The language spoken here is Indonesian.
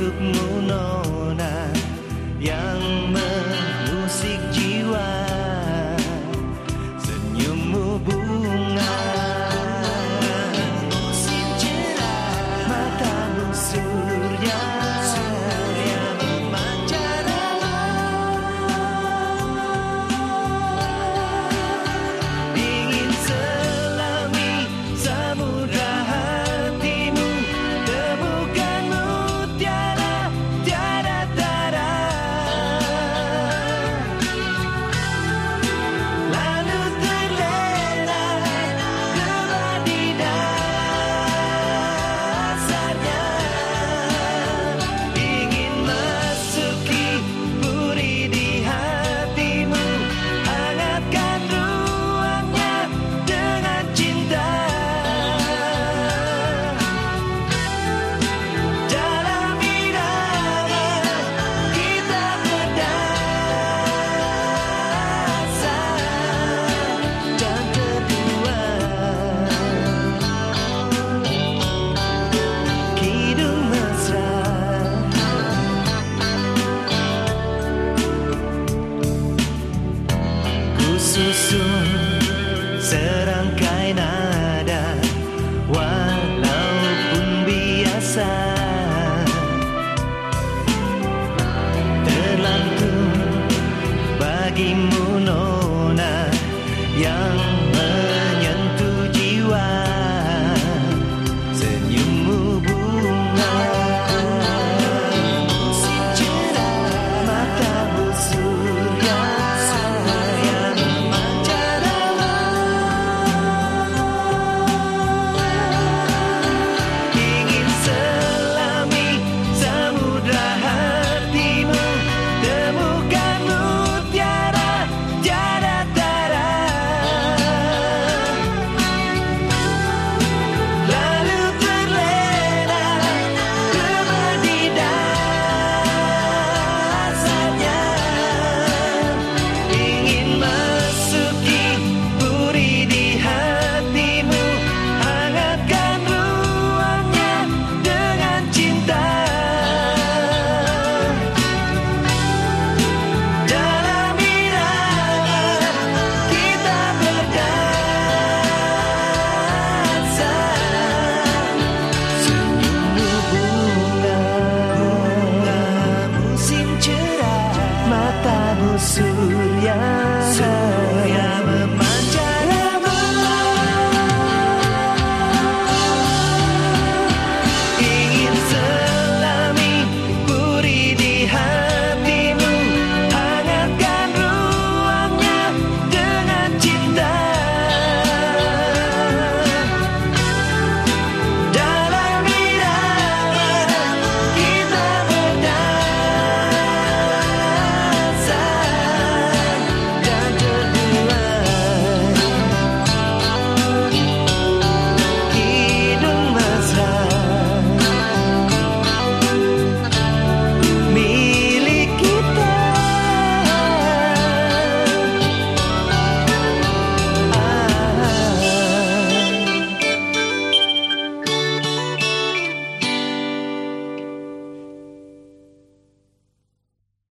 Untukmu nona Yang Serang serangkai nada walaupun biasa. Terlantun bagimu nona yang